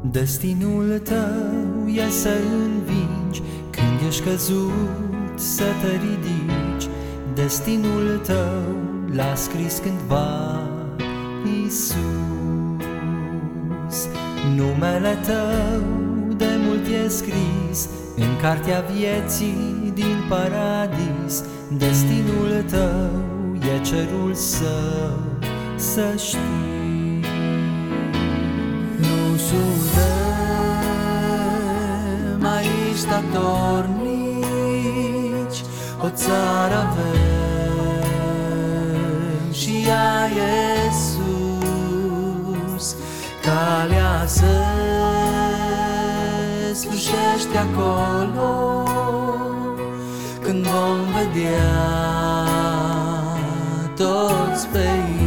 Destinul tău e să învingi. Când ești căzut să te ridici. Destinul tău l-a scris cândva Isus Numele tău de mult e scris În cartea vieții din paradis. Destinul tău e cerul său să știi Nu suntem aici statornici O țară avem. Și ea Iisus Calea să sfârșește acolo. Când vom vedea toți pe Iisus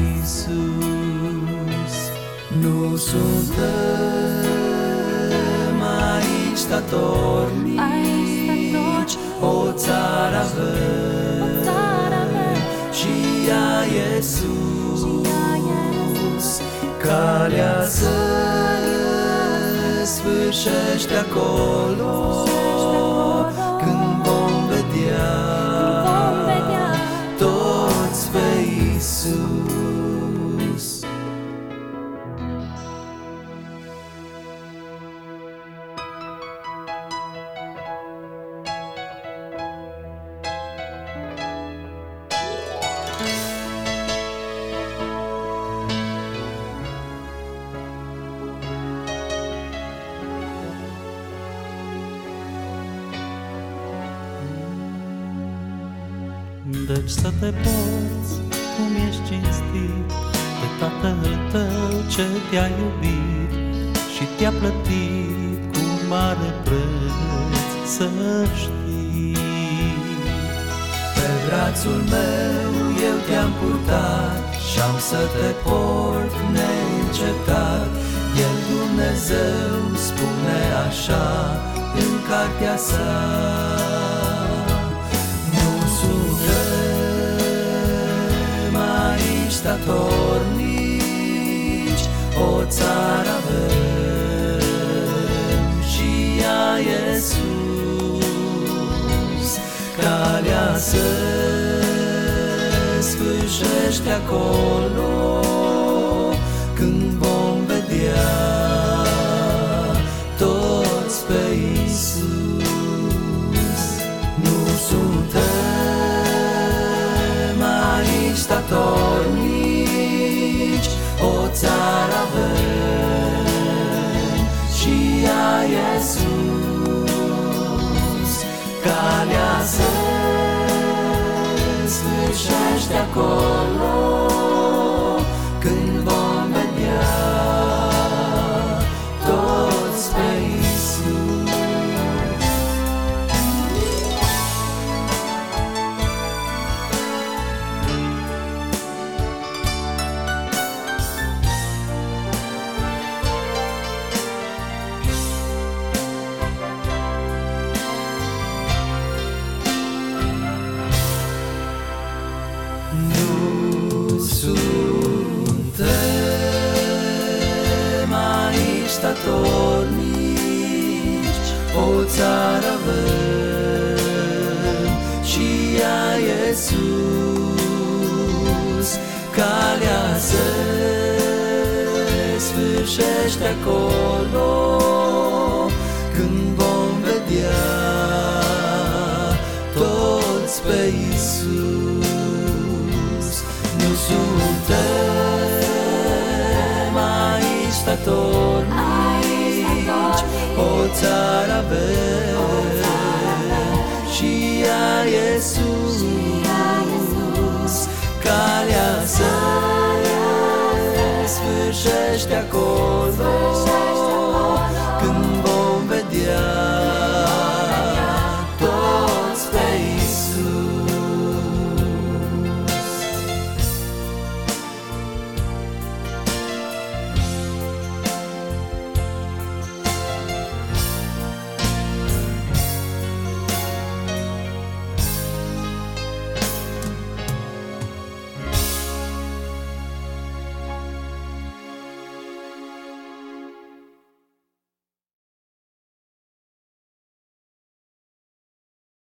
suntem aici statornici O țară avem și ea Iisus Calea să sfârșește acolo Deci să te poți cum ești cinstit De tatăl tău ce te-a iubit Și te-a plătit cu mare preț să știi. Pe brațul meu eu te-am purtat Și-am să te port neîncetat. El Dumnezeu spune așa în cartea sa statornici O țară avem și ea Iisus Calea să sfârșește acolo. Când vom vedea toți pe Iisus Calea să sfârșește acolo aici statornici O țară avem și ea Iisus Calea se sfârșește acolo. Când vom vedea toți pe Iisus Nu suntem aici statornici O țară avem și ea Iisus Calea să sfârșește acolo